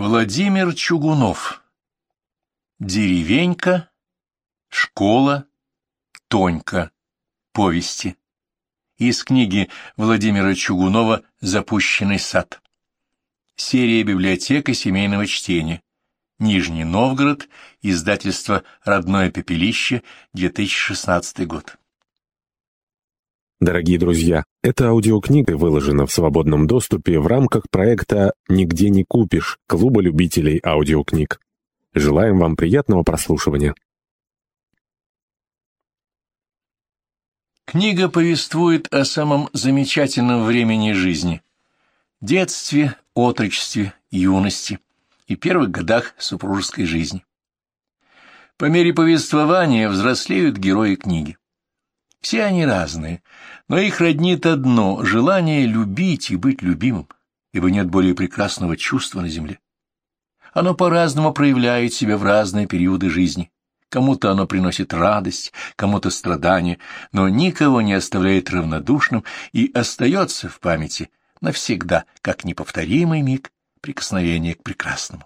Владимир Чугунов. Деревенька, школа, Тонька. Повести. Из книги Владимира Чугунова «Запущенный сад». Серия библиотека семейного чтения. Нижний Новгород, издательство «Родное пепелище», 2016 год. Дорогие друзья, эта аудиокнига выложена в свободном доступе в рамках проекта «Нигде не купишь» Клуба любителей аудиокниг. Желаем вам приятного прослушивания. Книга повествует о самом замечательном времени жизни – детстве, отрочестве, юности и первых годах супружеской жизни. По мере повествования взрослеют герои книги. Все они разные, но их роднит одно — желание любить и быть любимым, ибо нет более прекрасного чувства на земле. Оно по-разному проявляет себя в разные периоды жизни. Кому-то оно приносит радость, кому-то страдания, но никого не оставляет равнодушным и остается в памяти навсегда, как неповторимый миг прикосновения к прекрасному.